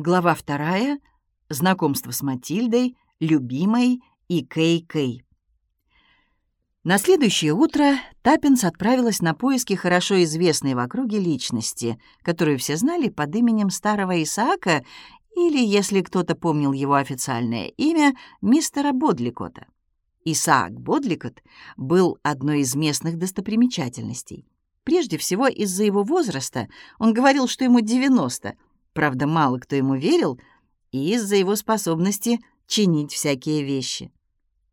Глава вторая. Знакомство с Матильдой, любимой и Кей-Кей. На следующее утро Таппинс отправилась на поиски хорошо известной в округе личности, которую все знали под именем старого Исаака или, если кто-то помнил его официальное имя, мистера Бодликота. Исаак Бодликот был одной из местных достопримечательностей. Прежде всего, из-за его возраста он говорил, что ему 90 — Правда, мало кто ему верил, и из-за его способности чинить всякие вещи.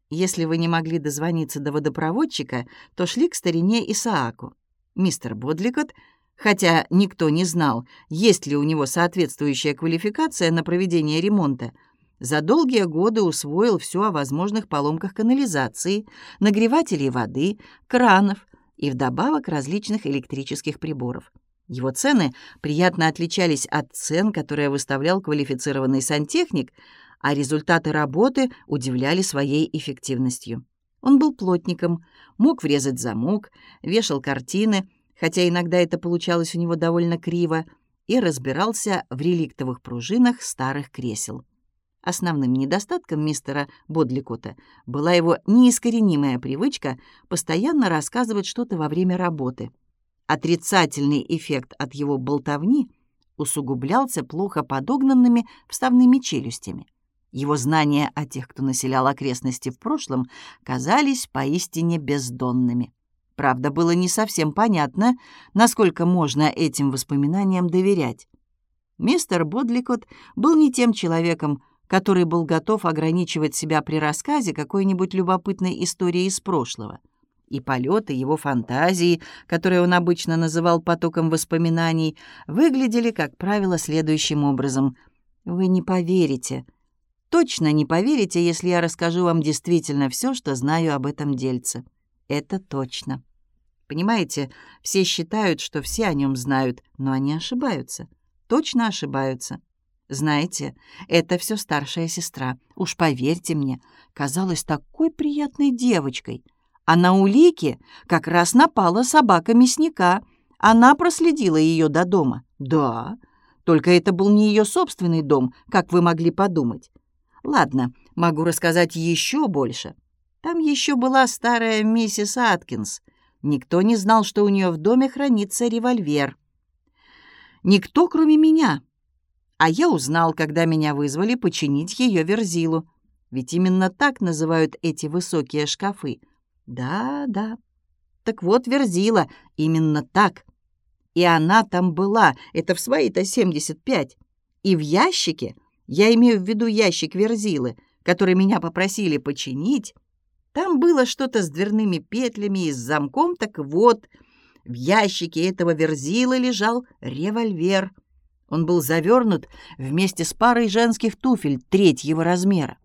Если вы не могли дозвониться до водопроводчика, то шли к старине Исааку. Мистер Бодликот, хотя никто не знал, есть ли у него соответствующая квалификация на проведение ремонта, за долгие годы усвоил все о возможных поломках канализации, нагревателей воды, кранов и вдобавок различных электрических приборов. Его цены приятно отличались от цен, которые выставлял квалифицированный сантехник, а результаты работы удивляли своей эффективностью. Он был плотником, мог врезать замок, вешал картины, хотя иногда это получалось у него довольно криво, и разбирался в реликтовых пружинах старых кресел. Основным недостатком мистера Бодликота была его неискоренимая привычка постоянно рассказывать что-то во время работы — Отрицательный эффект от его болтовни усугублялся плохо подогнанными вставными челюстями. Его знания о тех, кто населял окрестности в прошлом, казались поистине бездонными. Правда, было не совсем понятно, насколько можно этим воспоминаниям доверять. Мистер Бодликот был не тем человеком, который был готов ограничивать себя при рассказе какой-нибудь любопытной истории из прошлого — и полеты его фантазии, которые он обычно называл потоком воспоминаний, выглядели, как правило, следующим образом. «Вы не поверите. Точно не поверите, если я расскажу вам действительно все, что знаю об этом дельце. Это точно. Понимаете, все считают, что все о нем знают, но они ошибаются. Точно ошибаются. Знаете, это все старшая сестра. Уж поверьте мне, казалась такой приятной девочкой» а на улике как раз напала собака мясника. Она проследила ее до дома. Да, только это был не ее собственный дом, как вы могли подумать. Ладно, могу рассказать еще больше. Там еще была старая миссис Аткинс. Никто не знал, что у нее в доме хранится револьвер. Никто, кроме меня. А я узнал, когда меня вызвали починить ее верзилу. Ведь именно так называют эти высокие шкафы — да, да. Так вот, Верзила, именно так. И она там была, это в свои-то 75. И в ящике, я имею в виду ящик Верзилы, который меня попросили починить, там было что-то с дверными петлями и с замком, так вот, в ящике этого Верзилы лежал револьвер. Он был завернут вместе с парой женских туфель третьего размера.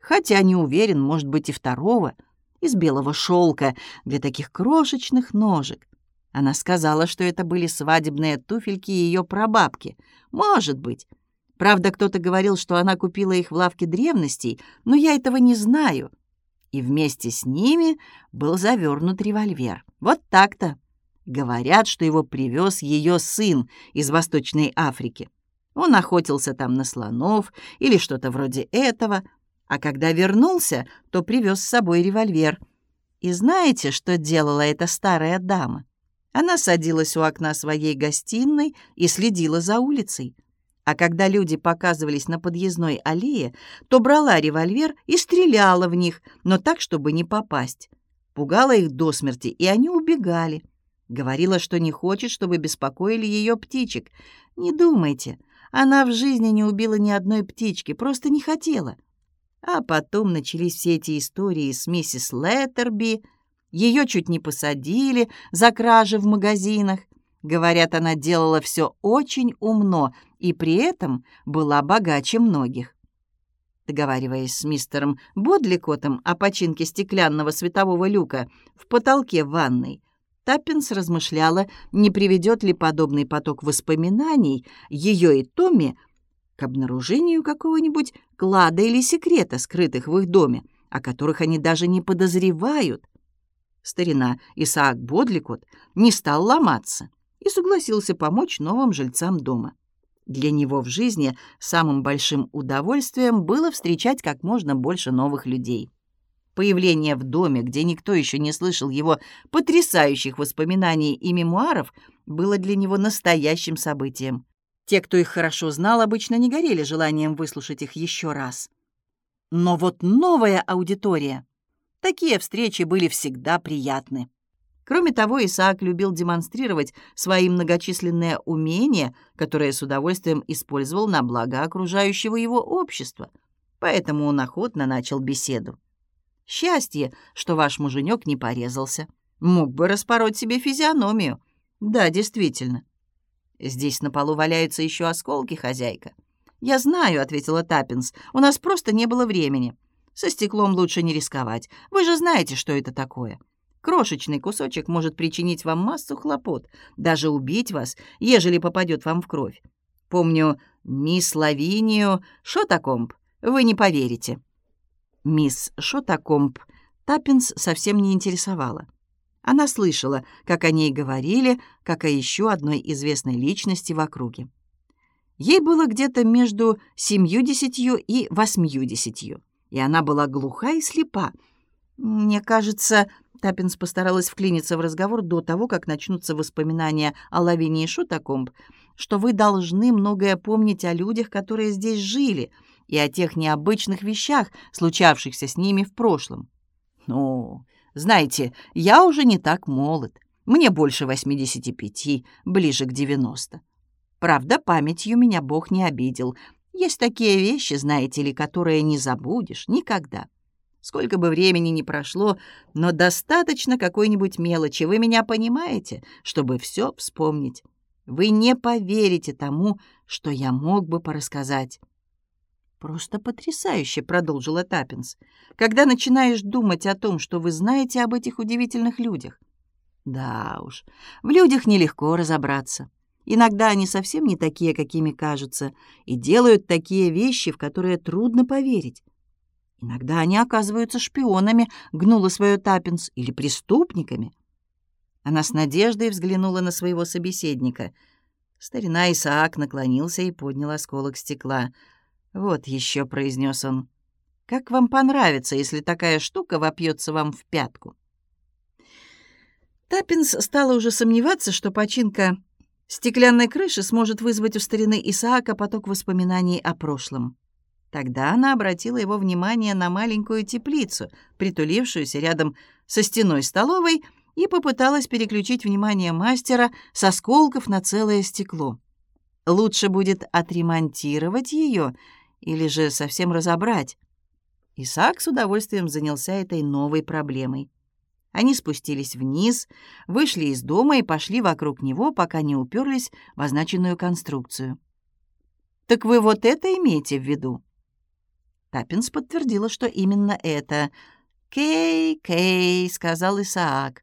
Хотя не уверен, может быть, и второго — из белого шелка для таких крошечных ножек. Она сказала, что это были свадебные туфельки ее прабабки. Может быть. Правда, кто-то говорил, что она купила их в лавке древностей, но я этого не знаю. И вместе с ними был завернут револьвер. Вот так-то. Говорят, что его привез ее сын из Восточной Африки. Он охотился там на слонов или что-то вроде этого — а когда вернулся, то привез с собой револьвер. И знаете, что делала эта старая дама? Она садилась у окна своей гостиной и следила за улицей. А когда люди показывались на подъездной аллее, то брала револьвер и стреляла в них, но так, чтобы не попасть. Пугала их до смерти, и они убегали. Говорила, что не хочет, чтобы беспокоили ее птичек. Не думайте, она в жизни не убила ни одной птички, просто не хотела. А потом начались все эти истории с миссис Леттерби. Ее чуть не посадили за кражи в магазинах. Говорят, она делала все очень умно и при этом была богаче многих. Договариваясь с мистером Бодликотом о починке стеклянного светового люка в потолке ванной, Таппинс размышляла, не приведет ли подобный поток воспоминаний ее и Томми обнаружению какого-нибудь клада или секрета, скрытых в их доме, о которых они даже не подозревают. Старина Исаак Бодликот не стал ломаться и согласился помочь новым жильцам дома. Для него в жизни самым большим удовольствием было встречать как можно больше новых людей. Появление в доме, где никто еще не слышал его потрясающих воспоминаний и мемуаров, было для него настоящим событием. Те, кто их хорошо знал, обычно не горели желанием выслушать их еще раз. Но вот новая аудитория. Такие встречи были всегда приятны. Кроме того, Исаак любил демонстрировать свои многочисленные умения, которые с удовольствием использовал на благо окружающего его общества. Поэтому он охотно начал беседу. «Счастье, что ваш муженек не порезался. Мог бы распороть себе физиономию. Да, действительно. Здесь на полу валяются еще осколки, хозяйка. «Я знаю», — ответила Таппинс, — «у нас просто не было времени. Со стеклом лучше не рисковать. Вы же знаете, что это такое. Крошечный кусочек может причинить вам массу хлопот, даже убить вас, ежели попадет вам в кровь. Помню мисс Лавинию Шотакомб. Вы не поверите». Мисс Шотакомб Таппинс совсем не интересовала. Она слышала, как о ней говорили, как о еще одной известной личности в округе. Ей было где-то между семьюдесятью и восьмьюдесятью, и она была глуха и слепа. Мне кажется, Таппинс постаралась вклиниться в разговор до того, как начнутся воспоминания о Лавине и Шутакомб, что вы должны многое помнить о людях, которые здесь жили, и о тех необычных вещах, случавшихся с ними в прошлом. Ну, знаете, я уже не так молод. Мне больше 85, ближе к 90. Правда, памятью меня Бог не обидел. Есть такие вещи, знаете ли, которые не забудешь никогда. Сколько бы времени ни прошло, но достаточно какой-нибудь мелочи, вы меня понимаете, чтобы все вспомнить. Вы не поверите тому, что я мог бы порассказать. «Просто потрясающе», — продолжила Таппинс, «когда начинаешь думать о том, что вы знаете об этих удивительных людях». Да уж, в людях нелегко разобраться. Иногда они совсем не такие, какими кажутся, и делают такие вещи, в которые трудно поверить. Иногда они оказываются шпионами, гнула свою Таппинс, или преступниками. Она с надеждой взглянула на своего собеседника. Старина Исаак наклонился и поднял осколок стекла. «Вот еще», — произнес он, — «как вам понравится, если такая штука вопьется вам в пятку?» Таппинс стала уже сомневаться, что починка стеклянной крыши сможет вызвать у старины Исаака поток воспоминаний о прошлом. Тогда она обратила его внимание на маленькую теплицу, притулившуюся рядом со стеной столовой, и попыталась переключить внимание мастера с осколков на целое стекло. Лучше будет отремонтировать ее или же совсем разобрать. Исаак с удовольствием занялся этой новой проблемой. Они спустились вниз, вышли из дома и пошли вокруг него, пока не уперлись в означенную конструкцию. «Так вы вот это имеете в виду?» Таппинс подтвердила, что именно это. «Кей, Кей», — сказал Исаак.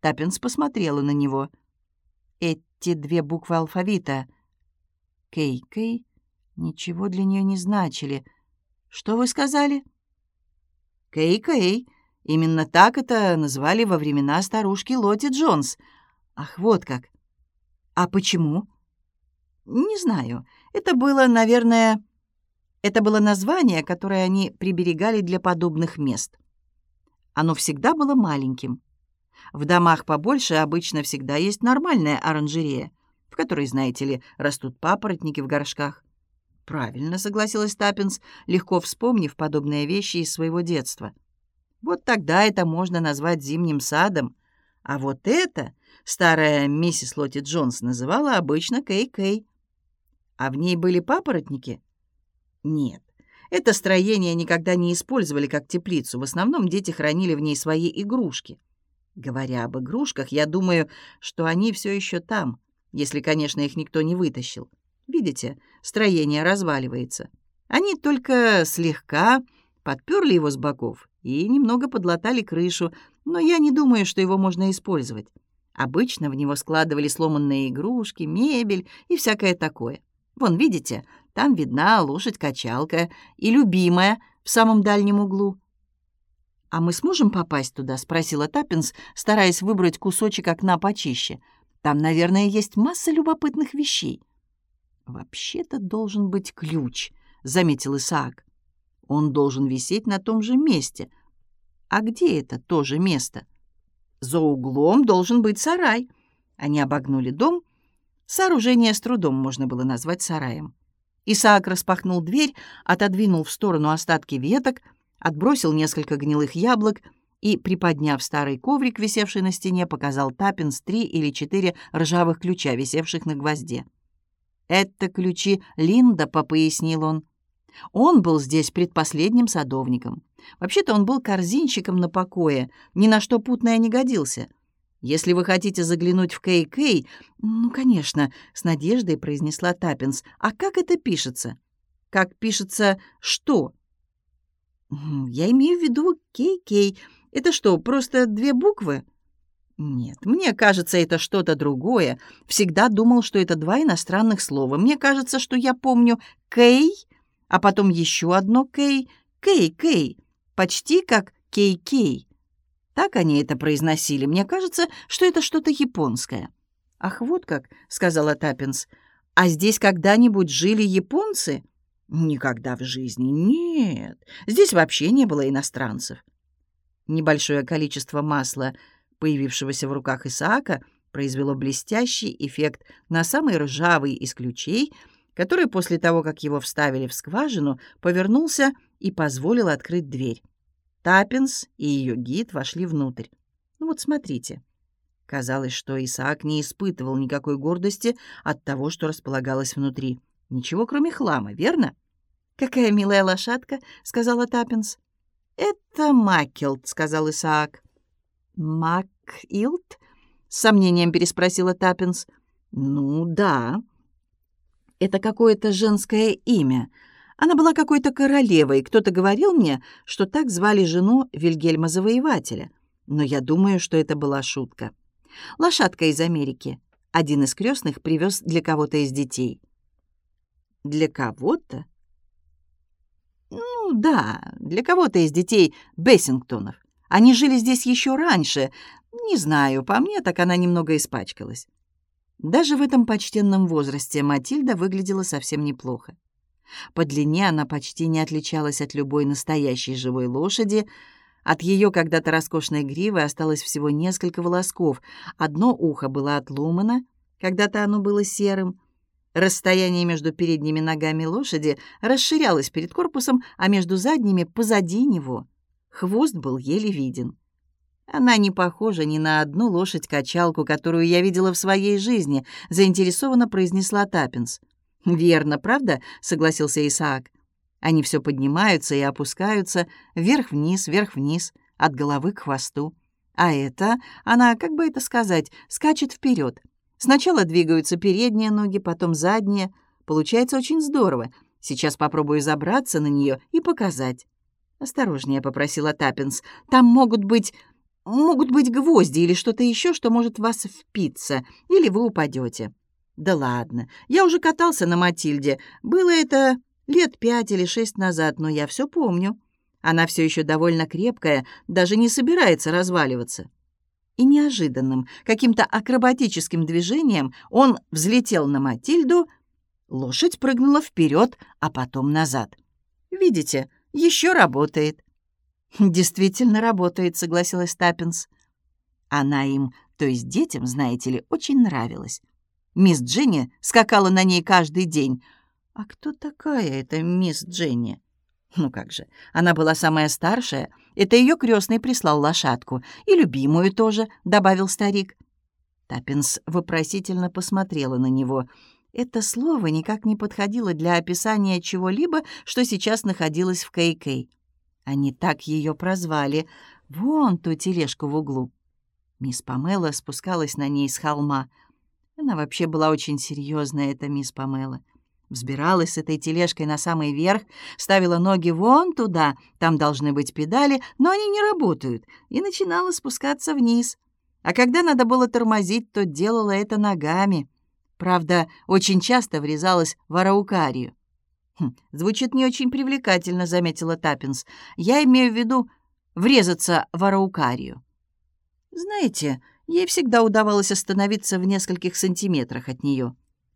Таппинс посмотрела на него. Эти две буквы алфавита. Кей, Кей, ничего для нее не значили. Что вы сказали? Кей, Кей. Именно так это назвали во времена старушки Лоти Джонс. Ах, вот как. А почему? Не знаю. Это было, наверное, это было название, которое они приберегали для подобных мест. Оно всегда было маленьким. В домах побольше обычно всегда есть нормальная оранжерея, в которой, знаете ли, растут папоротники в горшках. «Правильно», — согласилась Таппинс, легко вспомнив подобные вещи из своего детства. «Вот тогда это можно назвать зимним садом. А вот это старая миссис Лотти Джонс называла обычно Кей-Кей. А в ней были папоротники?» Нет, это строение никогда не использовали как теплицу. В основном дети хранили в ней свои игрушки. Говоря об игрушках, я думаю, что они все еще там, если, конечно, их никто не вытащил. Видите, строение разваливается. Они только слегка подперли его с боков и немного подлатали крышу, но я не думаю, что его можно использовать. Обычно в него складывали сломанные игрушки, мебель и всякое такое. Вон, видите, там видна лошадь-качалка и любимая в самом дальнем углу. «А мы сможем попасть туда?» — спросила Таппинс, стараясь выбрать кусочек окна почище. «Там, наверное, есть масса любопытных вещей». «Вообще-то должен быть ключ», — заметил Исаак. «Он должен висеть на том же месте. А где это то же место?» «За углом должен быть сарай». Они обогнули дом. Сооружение с трудом можно было назвать сараем. Исаак распахнул дверь, отодвинул в сторону остатки веток, отбросил несколько гнилых яблок и, приподняв старый коврик, висевший на стене, показал Таппинс три или четыре ржавых ключа, висевших на гвозде. «Это ключи Линдопа», — пояснил он. Он был здесь предпоследним садовником. Вообще-то он был корзинщиком на покое, ни на что путное не годился. Если вы хотите заглянуть в Кей-Кей, ну, конечно, с надеждой произнесла Таппинс. А как это пишется? Как пишется что? Я имею в виду Кей-Кей. Это что, просто две буквы? Нет, мне кажется, это что-то другое. Всегда думал, что это два иностранных слова. Мне кажется, что я помню «кей», а потом еще одно «кей», «кей-кей», почти как «кей-кей». Так они это произносили. Мне кажется, что это что-то японское. «Ах, вот как», — сказала Таппинс. «А здесь когда-нибудь жили японцы?» «Никогда в жизни. Нет. Здесь вообще не было иностранцев». Небольшое количество масла — появившегося в руках Исаака, произвело блестящий эффект на самый ржавый из ключей, который после того, как его вставили в скважину, повернулся и позволил открыть дверь. Таппинс и ее гид вошли внутрь. Ну вот смотрите. Казалось, что Исаак не испытывал никакой гордости от того, что располагалось внутри. Ничего, кроме хлама, верно? «Какая милая лошадка», — сказала Таппинс. «Это Маккелт», — сказал Исаак. «Макилд?» — с сомнением переспросила Таппинс. «Ну, да. Это какое-то женское имя. Она была какой-то королевой. Кто-то говорил мне, что так звали жену Вильгельма Завоевателя. Но я думаю, что это была шутка. Лошадка из Америки. Один из крестных привез для кого-то из детей». «Для кого-то?» «Ну, да, для кого-то из детей Бессингтонов. Они жили здесь еще раньше. Не знаю, по мне так она немного испачкалась. Даже в этом почтенном возрасте Матильда выглядела совсем неплохо. По длине она почти не отличалась от любой настоящей живой лошади. От ее когда-то роскошной гривы осталось всего несколько волосков. Одно ухо было отломано, когда-то оно было серым. Расстояние между передними ногами лошади расширялось перед корпусом, а между задними — позади него — Хвост был еле виден. Она не похожа ни на одну лошадь-качалку, которую я видела в своей жизни, заинтересованно произнесла Таппинс. «Верно, правда?» — согласился Исаак. Они все поднимаются и опускаются, вверх-вниз, вверх-вниз, от головы к хвосту. А это, она, как бы это сказать, скачет вперед. Сначала двигаются передние ноги, потом задние. Получается очень здорово. Сейчас попробую забраться на нее и показать. «Осторожнее», — попросила Таппинс. «Там могут быть... могут быть гвозди или что-то еще, что может вас впиться, или вы упадете». «Да ладно, я уже катался на Матильде. Было это лет пять или шесть назад, но я все помню. Она все еще довольно крепкая, даже не собирается разваливаться». И неожиданным, каким-то акробатическим движением он взлетел на Матильду, лошадь прыгнула вперед, а потом назад. «Видите, еще работает». «Действительно работает», — согласилась Таппинс. Она им, то есть детям, знаете ли, очень нравилась. Мисс Дженни скакала на ней каждый день. «А кто такая эта мисс Дженни?» «Ну как же, она была самая старшая. Это ее крестный прислал лошадку. И любимую тоже», — добавил старик. Таппинс вопросительно посмотрела на него — это слово никак не подходило для описания чего-либо, что сейчас находилось в Кей-Кей. Они так ее прозвали. Вон ту тележку в углу. Мисс Памела спускалась на ней с холма. Она вообще была очень серьезная, эта мисс Памела. Взбиралась с этой тележкой на самый верх, ставила ноги вон туда, там должны быть педали, но они не работают, и начинала спускаться вниз. А когда надо было тормозить, то делала это ногами — Правда, очень часто врезалась в араукарию. «Хм, «Звучит не очень привлекательно», — заметила Таппинс. «Я имею в виду врезаться в араукарию». «Знаете, ей всегда удавалось остановиться в нескольких сантиметрах от нее.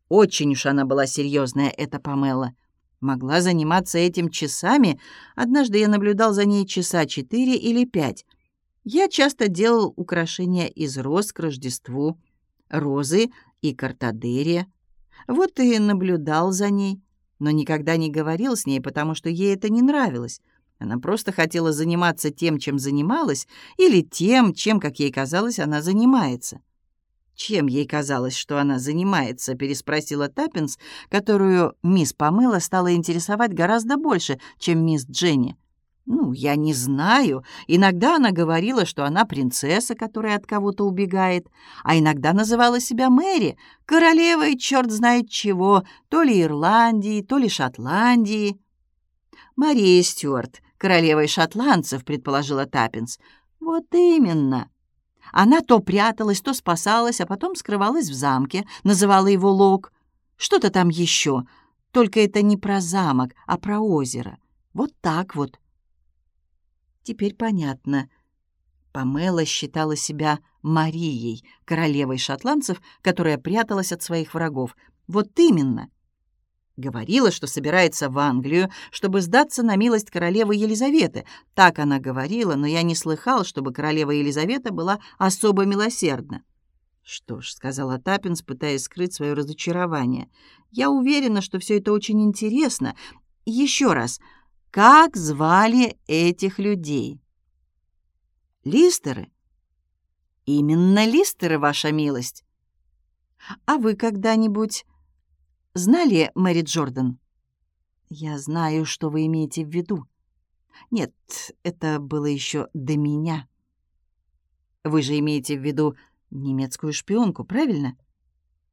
Очень уж она была серьезная, эта Памела. Могла заниматься этим часами. Однажды я наблюдал за ней часа четыре или пять. Я часто делал украшения из роз к Рождеству, розы и картадерия. Вот и наблюдал за ней, но никогда не говорил с ней, потому что ей это не нравилось. Она просто хотела заниматься тем, чем занималась, или тем, чем, как ей казалось, она занимается. «Чем ей казалось, что она занимается?» — переспросила Таппинс, которую мисс Памела стала интересовать гораздо больше, чем мисс Дженни. «Ну, я не знаю. Иногда она говорила, что она принцесса, которая от кого-то убегает, а иногда называла себя Мэри, королевой черт знает чего, то ли Ирландии, то ли Шотландии». «Мария Стюарт, королевой шотландцев», — предположила Таппинс. «Вот именно». Она то пряталась, то спасалась, а потом скрывалась в замке, называла его Лог. Что-то там еще. Только это не про замок, а про озеро. Вот так вот. Теперь понятно. Памела считала себя Марией, королевой шотландцев, которая пряталась от своих врагов. Вот именно. Говорила, что собирается в Англию, чтобы сдаться на милость королевы Елизаветы. Так она говорила, но я не слыхал, чтобы королева Елизавета была особо милосердна. «Что ж», — сказала Таппинс, пытаясь скрыть свое разочарование, — «я уверена, что все это очень интересно. Еще раз, как звали этих людей?» «Листеры?» «Именно листеры, ваша милость». «А вы когда-нибудь Знали Мэри Джордан?» «Я знаю, что вы имеете в виду. Нет, это было еще до меня. Вы же имеете в виду немецкую шпионку, правильно?»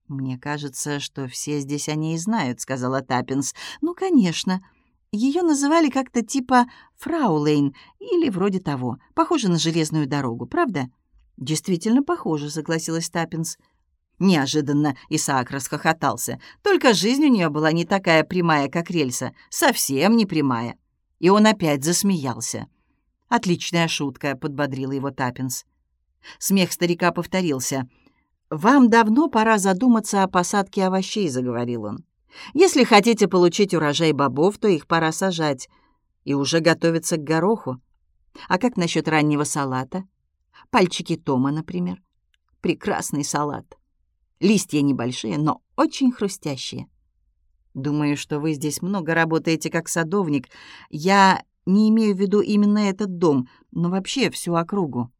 «Мне кажется, что все здесь о ней знают», — сказала Таппинс. «Ну, конечно. Ее называли как-то типа Фраулейн или вроде того. Похоже на железную дорогу, правда?» «Действительно похоже», — согласилась Таппинс. Неожиданно Исаак расхохотался. Только жизнь у нее была не такая прямая, как рельса, совсем не прямая. И он опять засмеялся. «Отличная шутка», — подбодрил его Таппинс. Смех старика повторился. «Вам давно пора задуматься о посадке овощей», — заговорил он. «Если хотите получить урожай бобов, то их пора сажать. И уже готовиться к гороху. А как насчет раннего салата? Пальчики Тома, например. Прекрасный салат». Листья небольшие, но очень хрустящие. Думаю, что вы здесь много работаете как садовник. Я не имею в виду именно этот дом, но вообще всю округу.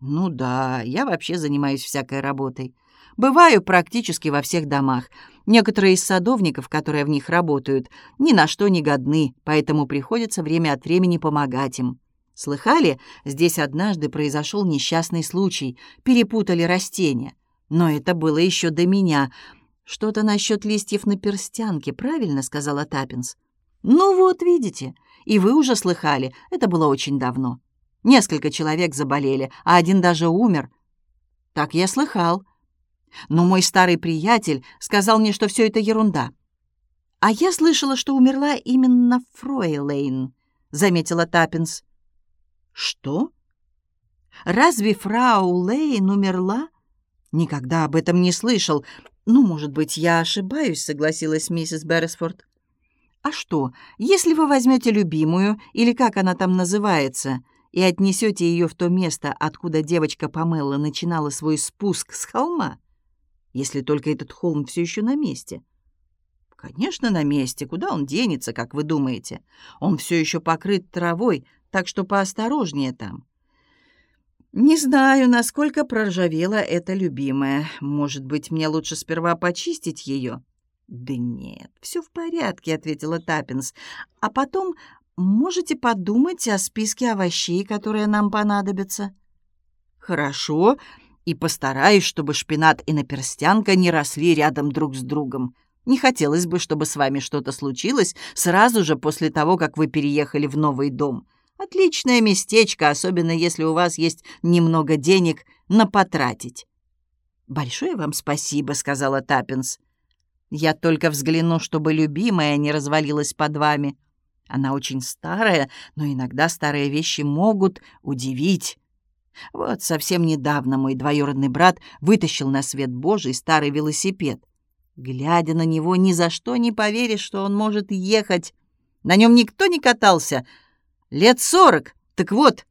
Ну да, я вообще занимаюсь всякой работой. Бываю практически во всех домах. Некоторые из садовников, которые в них работают, ни на что не годны, поэтому приходится время от времени помогать им. Слыхали, здесь однажды произошел несчастный случай, перепутали растения. Но это было еще до меня. Что-то насчет листьев на перстянке, правильно сказала Таппинс. Ну вот, видите, и вы уже слыхали, это было очень давно. Несколько человек заболели, а один даже умер. Так я слыхал. Но мой старый приятель сказал мне, что все это ерунда. А я слышала, что умерла именно Фройлейн, заметила Таппинс. Что? Разве фрау Лейн умерла? «Никогда об этом не слышал. Ну, может быть, я ошибаюсь», — согласилась миссис Берресфорд. «А что, если вы возьмете любимую, или как она там называется, и отнесете ее в то место, откуда девочка Памелла начинала свой спуск с холма? Если только этот холм все еще на месте». «Конечно, на месте. Куда он денется, как вы думаете? Он все еще покрыт травой, так что поосторожнее там. «Не знаю, насколько проржавела эта любимая. Может быть, мне лучше сперва почистить ее?» «Да нет, все в порядке», — ответила Таппинс. «А потом можете подумать о списке овощей, которые нам понадобятся». «Хорошо, и постараюсь, чтобы шпинат и наперстянка не росли рядом друг с другом. Не хотелось бы, чтобы с вами что-то случилось сразу же после того, как вы переехали в новый дом». Отличное местечко, особенно если у вас есть немного денег на потратить. «Большое вам спасибо», — сказала Таппинс. «Я только взгляну, чтобы любимая не развалилась под вами. Она очень старая, но иногда старые вещи могут удивить». Вот совсем недавно мой двоюродный брат вытащил на свет Божий старый велосипед. Глядя на него, ни за что не поверишь, что он может ехать. На нем никто не катался. Лет сорок. Так вот,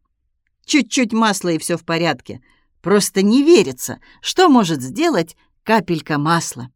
чуть-чуть масла и все в порядке. Просто не верится, что может сделать капелька масла.